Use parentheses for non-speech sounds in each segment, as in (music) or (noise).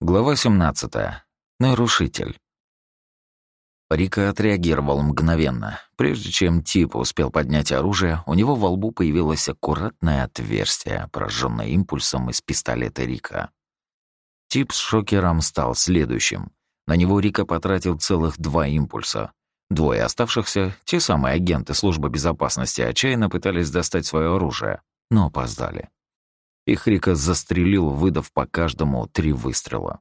Глава 17. Нарушитель. Рика отреагировал мгновенно. Прежде чем тип успел поднять оружие, у него во лбу появилось аккуратное отверстие, пораженное импульсом из пистолета Рика. Тип с шокером стал следующим. На него Рика потратил целых два импульса. Двое оставшихся, те самые агенты службы безопасности, отчаянно пытались достать свое оружие, но опоздали. Их Рика застрелил, выдав по каждому три выстрела.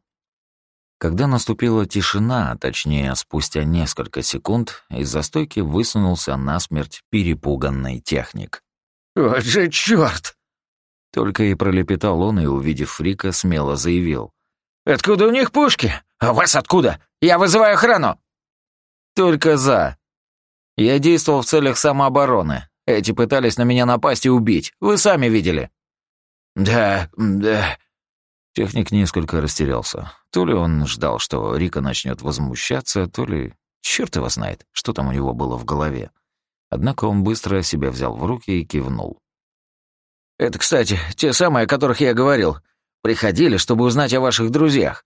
Когда наступила тишина, а точнее спустя несколько секунд, из застойки высунулся насмерть перепуганный техник. «Вот же чёрт!» Только и пролепетал он, и, увидев Фрика, смело заявил. «Откуда у них пушки? А у вас откуда? Я вызываю охрану!» «Только за. Я действовал в целях самообороны. Эти пытались на меня напасть и убить. Вы сами видели». «Да, да...» Техник несколько растерялся. То ли он ждал, что Рика начнет возмущаться, то ли... Черт его знает, что там у него было в голове. Однако он быстро себя взял в руки и кивнул. «Это, кстати, те самые, о которых я говорил. Приходили, чтобы узнать о ваших друзьях».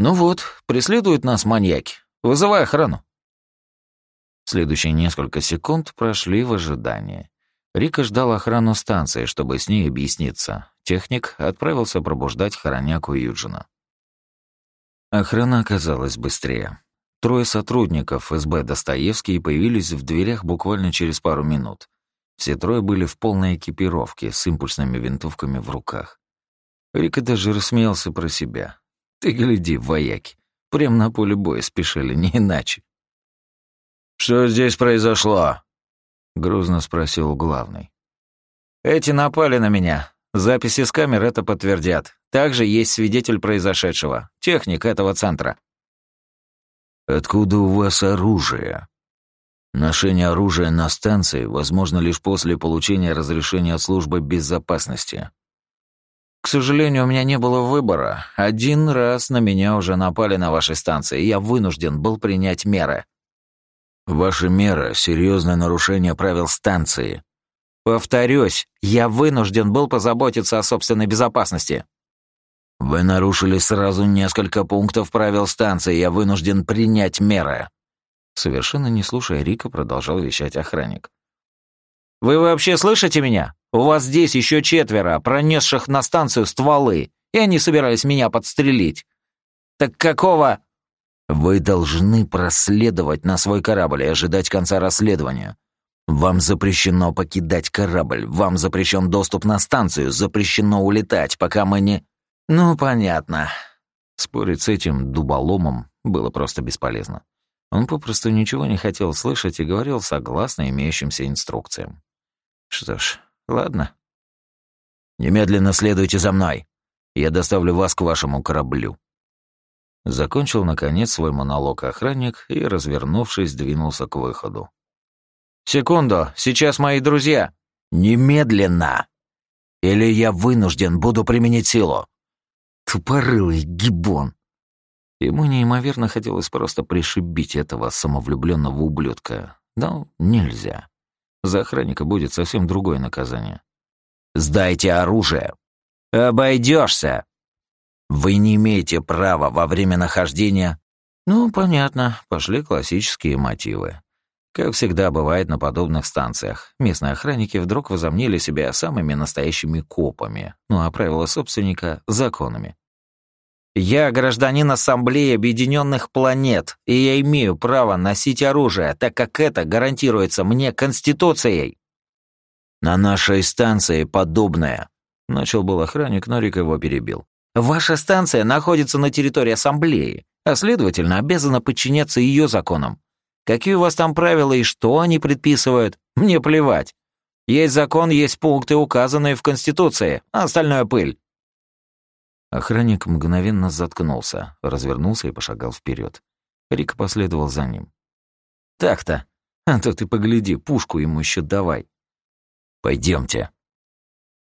«Ну вот, преследуют нас маньяки. Вызывай охрану». Следующие несколько секунд прошли в ожидании. Рика ждал охрану станции, чтобы с ней объясниться. Техник отправился пробуждать хороняку Юджина. Охрана оказалась быстрее. Трое сотрудников СБ Достоевский появились в дверях буквально через пару минут. Все трое были в полной экипировке, с импульсными винтовками в руках. Рика даже рассмеялся про себя. «Ты гляди, вояки, прям на поле боя спешили, не иначе». «Что здесь произошло?» — грузно спросил главный. «Эти напали на меня. Записи с камер это подтвердят. Также есть свидетель произошедшего, техник этого центра». «Откуда у вас оружие?» «Ношение оружия на станции возможно лишь после получения разрешения от службы безопасности». «К сожалению, у меня не было выбора. Один раз на меня уже напали на вашей станции, и я вынужден был принять меры». Ваша мера — серьезное нарушение правил станции. Повторюсь, я вынужден был позаботиться о собственной безопасности. Вы нарушили сразу несколько пунктов правил станции, я вынужден принять меры. Совершенно не слушая Рика, продолжал вещать охранник. «Вы вообще слышите меня? У вас здесь еще четверо, пронесших на станцию стволы, и они собирались меня подстрелить. Так какого...» Вы должны проследовать на свой корабль и ожидать конца расследования. Вам запрещено покидать корабль, вам запрещен доступ на станцию, запрещено улетать, пока мы не... Ну, понятно. Спорить с этим дуболомом было просто бесполезно. Он попросту ничего не хотел слышать и говорил согласно имеющимся инструкциям. Что ж, ладно. Немедленно следуйте за мной. Я доставлю вас к вашему кораблю. Закончил, наконец, свой монолог охранник и, развернувшись, двинулся к выходу. «Секунду, сейчас мои друзья!» «Немедленно! Или я вынужден буду применить силу!» Тупорылый гибон! Ему неимоверно хотелось просто пришибить этого самовлюбленного ублюдка. Но нельзя. За охранника будет совсем другое наказание. «Сдайте оружие!» «Обойдешься!» Вы не имеете права во время нахождения... Ну, понятно, пошли классические мотивы. Как всегда бывает на подобных станциях, местные охранники вдруг возомнили себя самыми настоящими копами, ну а правила собственника — законами. «Я гражданин Ассамблеи Объединенных Планет, и я имею право носить оружие, так как это гарантируется мне Конституцией». «На нашей станции подобное», — начал был охранник, но Рик его перебил. Ваша станция находится на территории ассамблеи, а следовательно, обязана подчиняться ее законам. Какие у вас там правила и что они предписывают, мне плевать. Есть закон, есть пункты, указанные в Конституции, а остальное пыль». Охранник мгновенно заткнулся, развернулся и пошагал вперед. Рик последовал за ним. «Так-то, а то ты погляди, пушку ему еще давай». Пойдемте.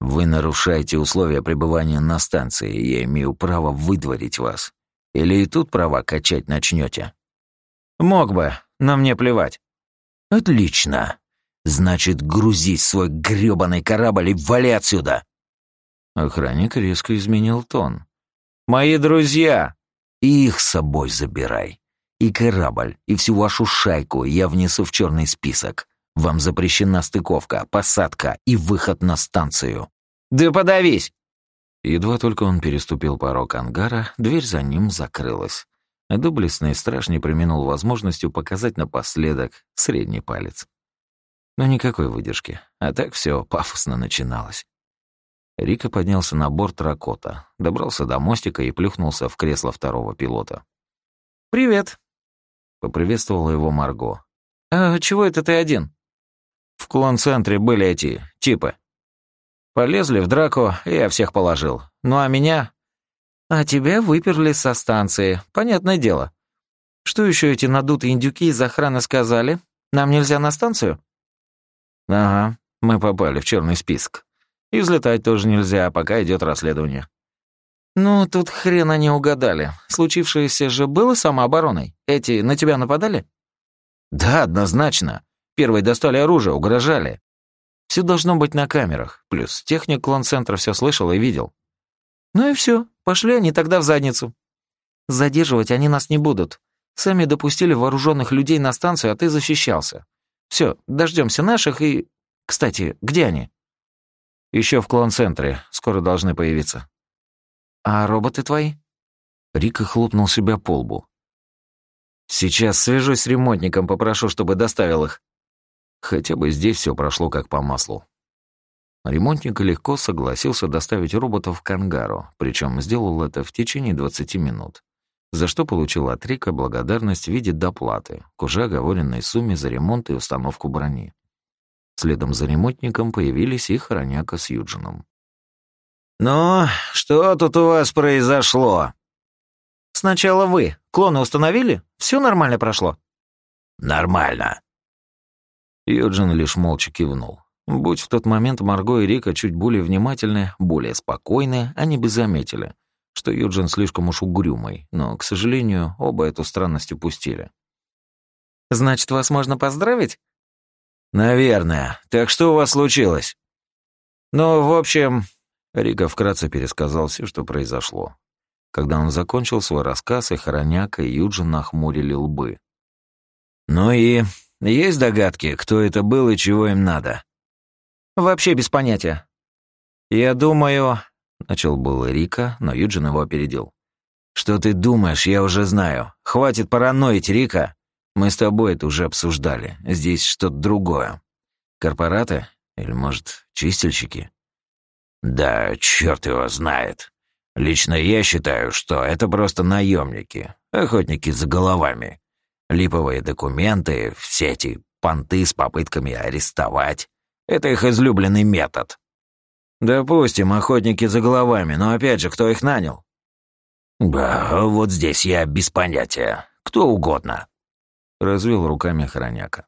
Вы нарушаете условия пребывания на станции, я имею право выдворить вас. Или и тут права качать начнете? Мог бы, но мне плевать. Отлично. Значит, грузись свой грёбаный корабль и вали отсюда. Охранник резко изменил тон. Мои друзья!» «И их с собой забирай. И корабль, и всю вашу шайку я внесу в черный список. Вам запрещена стыковка, посадка и выход на станцию». «Да подавись!» Едва только он переступил порог ангара, дверь за ним закрылась. А доблестный страж не применил возможностью показать напоследок средний палец. Но никакой выдержки, а так все пафосно начиналось. Рика поднялся на борт Ракота, добрался до мостика и плюхнулся в кресло второго пилота. «Привет», — поприветствовала его Марго. «А чего это ты один?» «В клон-центре были эти типы. Полезли в драку, и я всех положил. Ну а меня...» «А тебя выперли со станции, понятное дело. Что еще эти надутые индюки из охраны сказали? Нам нельзя на станцию?» «Ага, мы попали в черный список. И взлетать тоже нельзя, пока идет расследование». «Ну, тут хрен они угадали. Случившееся же было самообороной. Эти на тебя нападали?» «Да, однозначно. Первые достали оружие, угрожали. Все должно быть на камерах. Плюс техник клон-центра все слышал и видел». «Ну и все. Пошли они тогда в задницу. Задерживать они нас не будут. Сами допустили вооруженных людей на станцию, а ты защищался. Все, дождемся наших и... Кстати, где они?» Еще в клон-центре. Скоро должны появиться. А роботы твои? Рика хлопнул себя по лбу. Сейчас свяжусь с ремонтником, попрошу, чтобы доставил их. Хотя бы здесь все прошло как по маслу. Ремонтник легко согласился доставить роботов к ангару, причем сделал это в течение 20 минут, за что получил от Рика благодарность в виде доплаты к уже оговоренной сумме за ремонт и установку брони. Следом за ремонтником появились и Хороняка с Юджином. «Ну, что тут у вас произошло?» «Сначала вы. Клоны установили? Все нормально прошло?» «Нормально». Юджин лишь молча кивнул. Будь в тот момент Марго и Рика чуть более внимательны, более спокойны, они бы заметили, что Юджин слишком уж угрюмый, но, к сожалению, оба эту странность упустили. «Значит, вас можно поздравить?» «Наверное. Так что у вас случилось?» «Ну, в общем...» Рига вкратце пересказал все, что произошло. Когда он закончил свой рассказ, и Хороняка, и Юджин нахмурили лбы. «Ну и... есть догадки, кто это был и чего им надо?» «Вообще без понятия. Я думаю...» Начал был Рика, но Юджин его опередил. «Что ты думаешь, я уже знаю. Хватит параноить, Рика. Мы с тобой это уже обсуждали. Здесь что-то другое. Корпораты? Или, может, чистильщики? Да, черт его знает. Лично я считаю, что это просто наемники, охотники за головами. Липовые документы, все эти понты с попытками арестовать. Это их излюбленный метод. Допустим, охотники за головами, но опять же, кто их нанял? Да, вот здесь я без понятия. Кто угодно развел руками хроняка.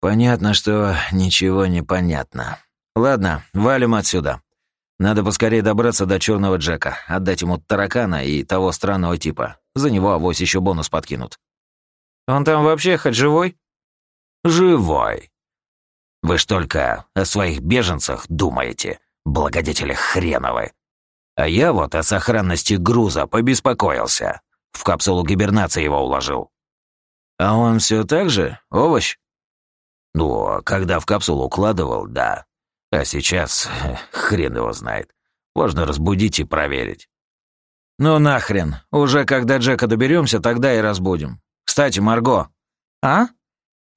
Понятно, что ничего не понятно. Ладно, валим отсюда. Надо поскорее добраться до черного Джека, отдать ему таракана и того странного типа. За него авось еще бонус подкинут. Он там вообще хоть живой? Живой. Вы ж только о своих беженцах думаете, благодетели хреновы. А я вот о сохранности груза побеспокоился. В капсулу гибернации его уложил. А он все так же? Овощ? Ну, а когда в капсулу укладывал, да. А сейчас (laughs) хрен его знает. Можно разбудить и проверить. Ну нахрен. Уже когда Джека доберемся, тогда и разбудим. Кстати, Марго. А?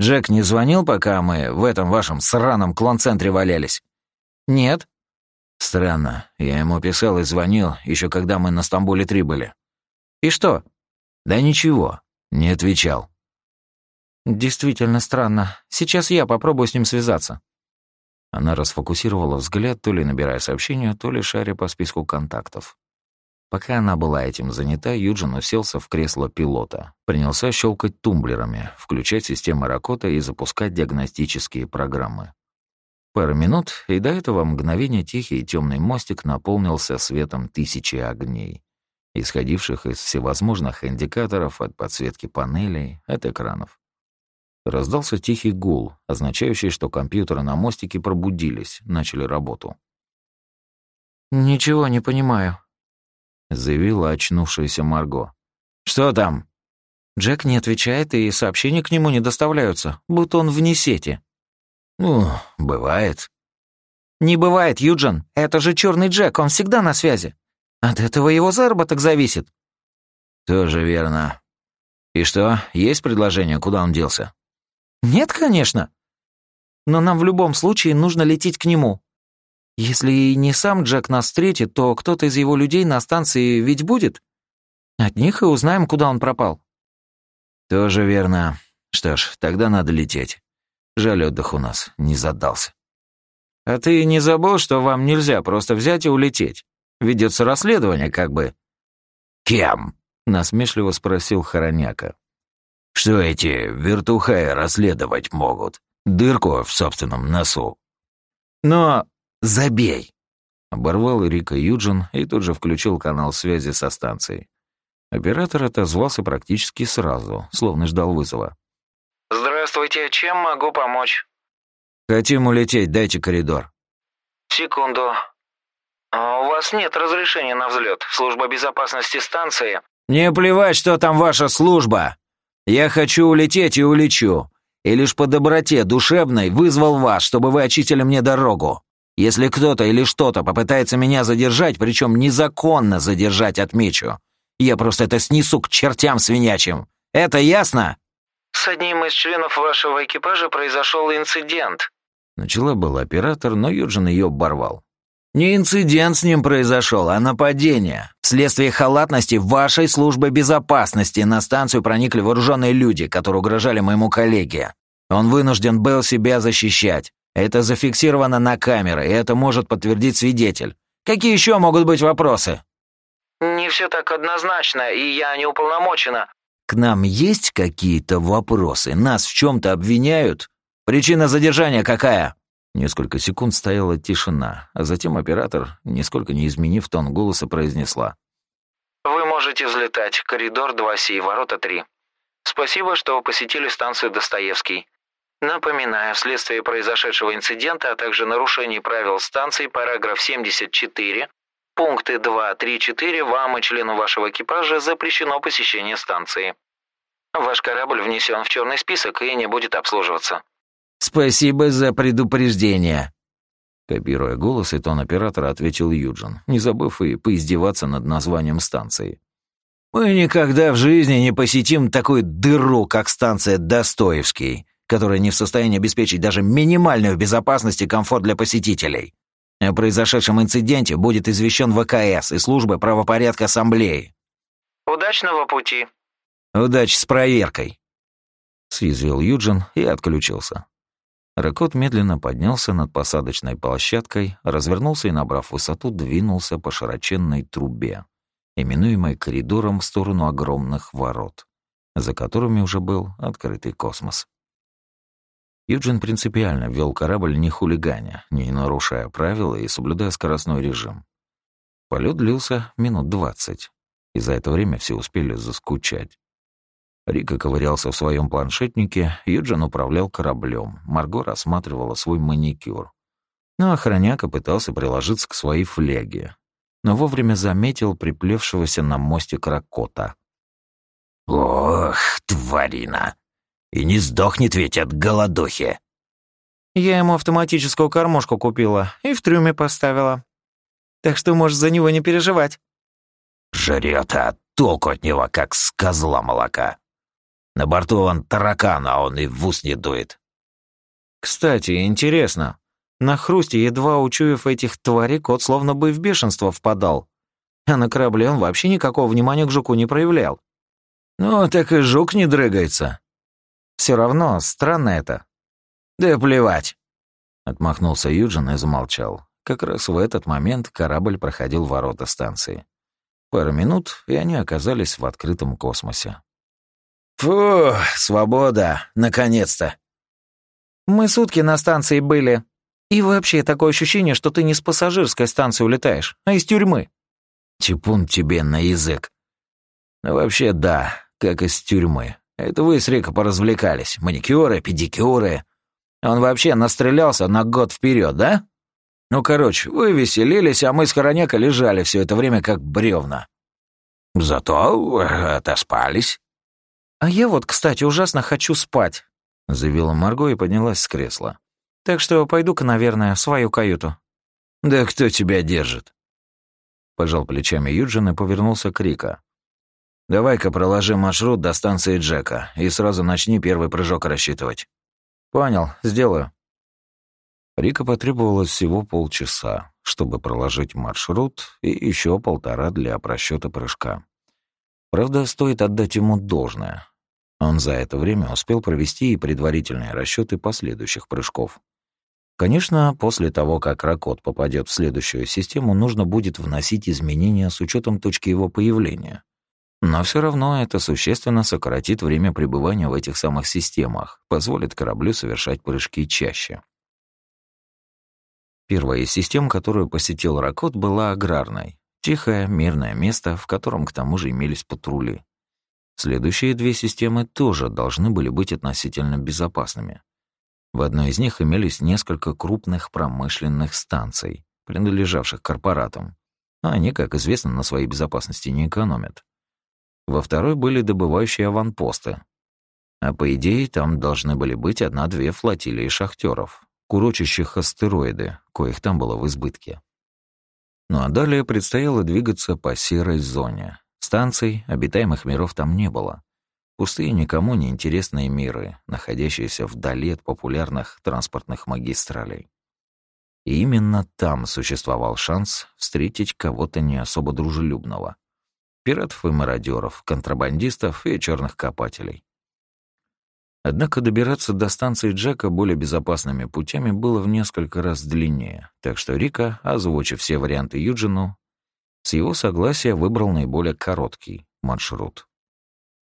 Джек не звонил, пока мы в этом вашем сраном клон-центре валялись? Нет. Странно. Я ему писал и звонил, еще когда мы на Стамбуле-3 были. И что? Да ничего. Не отвечал. «Действительно странно. Сейчас я попробую с ним связаться». Она расфокусировала взгляд, то ли набирая сообщение, то ли шаря по списку контактов. Пока она была этим занята, Юджин уселся в кресло пилота, принялся щелкать тумблерами, включать системы Ракота и запускать диагностические программы. Пару минут, и до этого мгновения тихий и темный мостик наполнился светом тысячи огней, исходивших из всевозможных индикаторов от подсветки панелей, от экранов. Раздался тихий гул, означающий, что компьютеры на мостике пробудились, начали работу. «Ничего не понимаю». Заявила очнувшаяся Марго. «Что там?» Джек не отвечает, и сообщения к нему не доставляются, будто он вне сети. «Ну, бывает». «Не бывает, Юджин. Это же черный Джек, он всегда на связи. От этого его заработок зависит». «Тоже верно. И что, есть предложение, куда он делся?» «Нет, конечно. Но нам в любом случае нужно лететь к нему. Если и не сам Джек нас встретит, то кто-то из его людей на станции ведь будет. От них и узнаем, куда он пропал». «Тоже верно. Что ж, тогда надо лететь. Жаль, отдых у нас не задался». «А ты не забыл, что вам нельзя просто взять и улететь? Ведется расследование, как бы». «Кем?» — насмешливо спросил Хороняка. «Что эти вертухаи расследовать могут? Дырку в собственном носу». «Но...» «Забей!» Оборвал Рика Юджин и тут же включил канал связи со станцией. Оператор отозвался практически сразу, словно ждал вызова. «Здравствуйте, чем могу помочь?» «Хотим улететь, дайте коридор». «Секунду. А у вас нет разрешения на взлет. Служба безопасности станции...» «Не плевать, что там ваша служба. Я хочу улететь и улечу. И лишь по доброте душевной вызвал вас, чтобы вы очистили мне дорогу. Если кто-то или что-то попытается меня задержать, причем незаконно задержать, отмечу, я просто это снесу к чертям свинячим. Это ясно?» «С одним из членов вашего экипажа произошел инцидент». Начала был оператор, но Юджин ее оборвал. Не инцидент с ним произошел, а нападение. Вследствие халатности вашей службы безопасности на станцию проникли вооруженные люди, которые угрожали моему коллеге. Он вынужден был себя защищать. Это зафиксировано на камеры, и это может подтвердить свидетель. Какие еще могут быть вопросы? «Не все так однозначно, и я не уполномочена». «К нам есть какие-то вопросы? Нас в чем-то обвиняют? Причина задержания какая?» Несколько секунд стояла тишина, а затем оператор, нисколько не изменив тон голоса, произнесла. «Вы можете взлетать. Коридор 2Си, ворота 3. Спасибо, что посетили станцию Достоевский. Напоминаю, вследствие произошедшего инцидента, а также нарушений правил станции, параграф 74, пункты 2, 3, 4, вам и члену вашего экипажа запрещено посещение станции. Ваш корабль внесен в черный список и не будет обслуживаться. «Спасибо за предупреждение», Копируя голос и тон оператора, ответил Юджин, не забыв и поиздеваться над названием станции. «Мы никогда в жизни не посетим такую дыру, как станция Достоевский, которая не в состоянии обеспечить даже минимальную безопасность и комфорт для посетителей. О произошедшем инциденте будет извещен ВКС и служба правопорядка Ассамблеи». «Удачного пути». «Удачи с проверкой», — съязвил Юджин и отключился. Ракот медленно поднялся над посадочной площадкой, развернулся и, набрав высоту, двинулся по широченной трубе, именуемой коридором в сторону огромных ворот, за которыми уже был открытый космос. Юджин принципиально вел корабль не хулиганя, не нарушая правила и соблюдая скоростной режим. Полет длился минут двадцать, и за это время все успели заскучать. Рика ковырялся в своем планшетнике, Юджин управлял кораблем, Марго рассматривала свой маникюр. Но охраняка пытался приложиться к своей флеге, но вовремя заметил приплевшегося на мосте крокота. «Ох, тварина! И не сдохнет ведь от голодухи!» «Я ему автоматическую кормушку купила и в трюме поставила. Так что можешь за него не переживать». «Жрет, а толку от него, как с козла молока!» На борту он таракан, а он и в ус не дует. Кстати, интересно. На хрусте, едва учуяв этих тварей, кот словно бы в бешенство впадал. А на корабле он вообще никакого внимания к жуку не проявлял. Ну, так и жук не дрыгается. Все равно, странно это. Да плевать. Отмахнулся Юджин и замолчал. Как раз в этот момент корабль проходил ворота станции. Пару минут, и они оказались в открытом космосе. Фу, свобода, наконец-то. Мы сутки на станции были. И вообще такое ощущение, что ты не с пассажирской станции улетаешь, а из тюрьмы. Типун тебе на язык. Вообще, да, как из тюрьмы. Это вы с Риком поразвлекались. Маникюры, педикюры. Он вообще настрелялся на год вперед, да? Ну, короче, вы веселились, а мы с Хороняка лежали все это время как бревна. Зато э, отоспались. А я вот, кстати, ужасно хочу спать, заявила Марго и поднялась с кресла. Так что пойду-ка, наверное, в свою каюту. Да кто тебя держит? Пожал плечами Юджин и повернулся к Рика. «Давай-ка проложи маршрут до станции Джека и сразу начни первый прыжок рассчитывать». «Понял, сделаю». Рика потребовалось всего полчаса, чтобы проложить маршрут, и еще полтора для просчета прыжка. Правда, стоит отдать ему должное. Он за это время успел провести и предварительные расчеты последующих прыжков. Конечно, после того, как Ракот попадет в следующую систему, нужно будет вносить изменения с учетом точки его появления. Но все равно это существенно сократит время пребывания в этих самых системах, позволит кораблю совершать прыжки чаще. Первая из систем, которую посетил Ракот, была аграрной. Тихое, мирное место, в котором к тому же имелись патрули. Следующие две системы тоже должны были быть относительно безопасными. В одной из них имелись несколько крупных промышленных станций, принадлежавших корпоратам. А они, как известно, на своей безопасности не экономят. Во второй были добывающие аванпосты. А по идее, там должны были быть одна-две флотилии шахтеров, курочащих астероиды, коих там было в избытке. Ну а далее предстояло двигаться по серой зоне. Станций, обитаемых миров там не было. Пустые, никому не интересные миры, находящиеся вдали от популярных транспортных магистралей. И именно там существовал шанс встретить кого-то не особо дружелюбного. Пиратов и мародеров, контрабандистов и черных копателей. Однако добираться до станции Джека более безопасными путями было в несколько раз длиннее, так что Рика, озвучив все варианты Юджину, с его согласия выбрал наиболее короткий маршрут.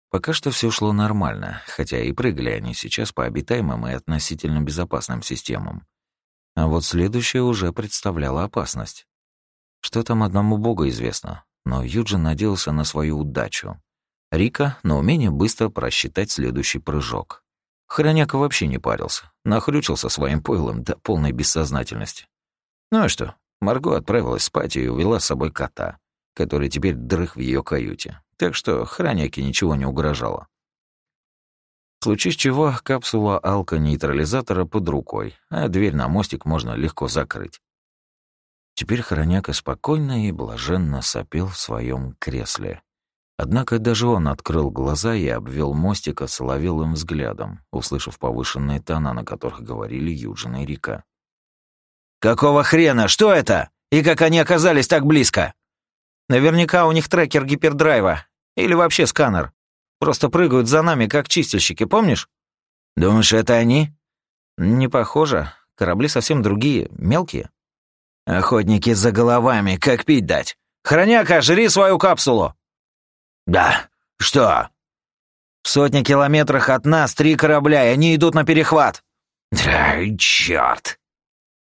Пока что все шло нормально, хотя и прыгали они сейчас по обитаемым и относительно безопасным системам. А вот следующее уже представляло опасность. Что там одному богу известно, но Юджин надеялся на свою удачу. Рика — на умение быстро просчитать следующий прыжок. Хороняка вообще не парился, нахрючился своим пойлом до полной бессознательности. Ну и что, Марго отправилась спать и увела с собой кота, который теперь дрых в ее каюте так что храняке ничего не угрожало. В случае чего, капсула алка-нейтрализатора под рукой, а дверь на мостик можно легко закрыть. Теперь хроняка спокойно и блаженно сопел в своем кресле. Однако даже он открыл глаза и обвел мостика соловелым взглядом, услышав повышенные тона, на которых говорили Юджин и Рика. «Какого хрена? Что это? И как они оказались так близко?» Наверняка у них трекер гипердрайва. Или вообще сканер. Просто прыгают за нами, как чистильщики, помнишь? Думаешь, это они? Не похоже. Корабли совсем другие, мелкие. Охотники за головами, как пить дать. Хроняка, жри свою капсулу. Да. Что? В сотни километрах от нас три корабля, и они идут на перехват. Да, черт.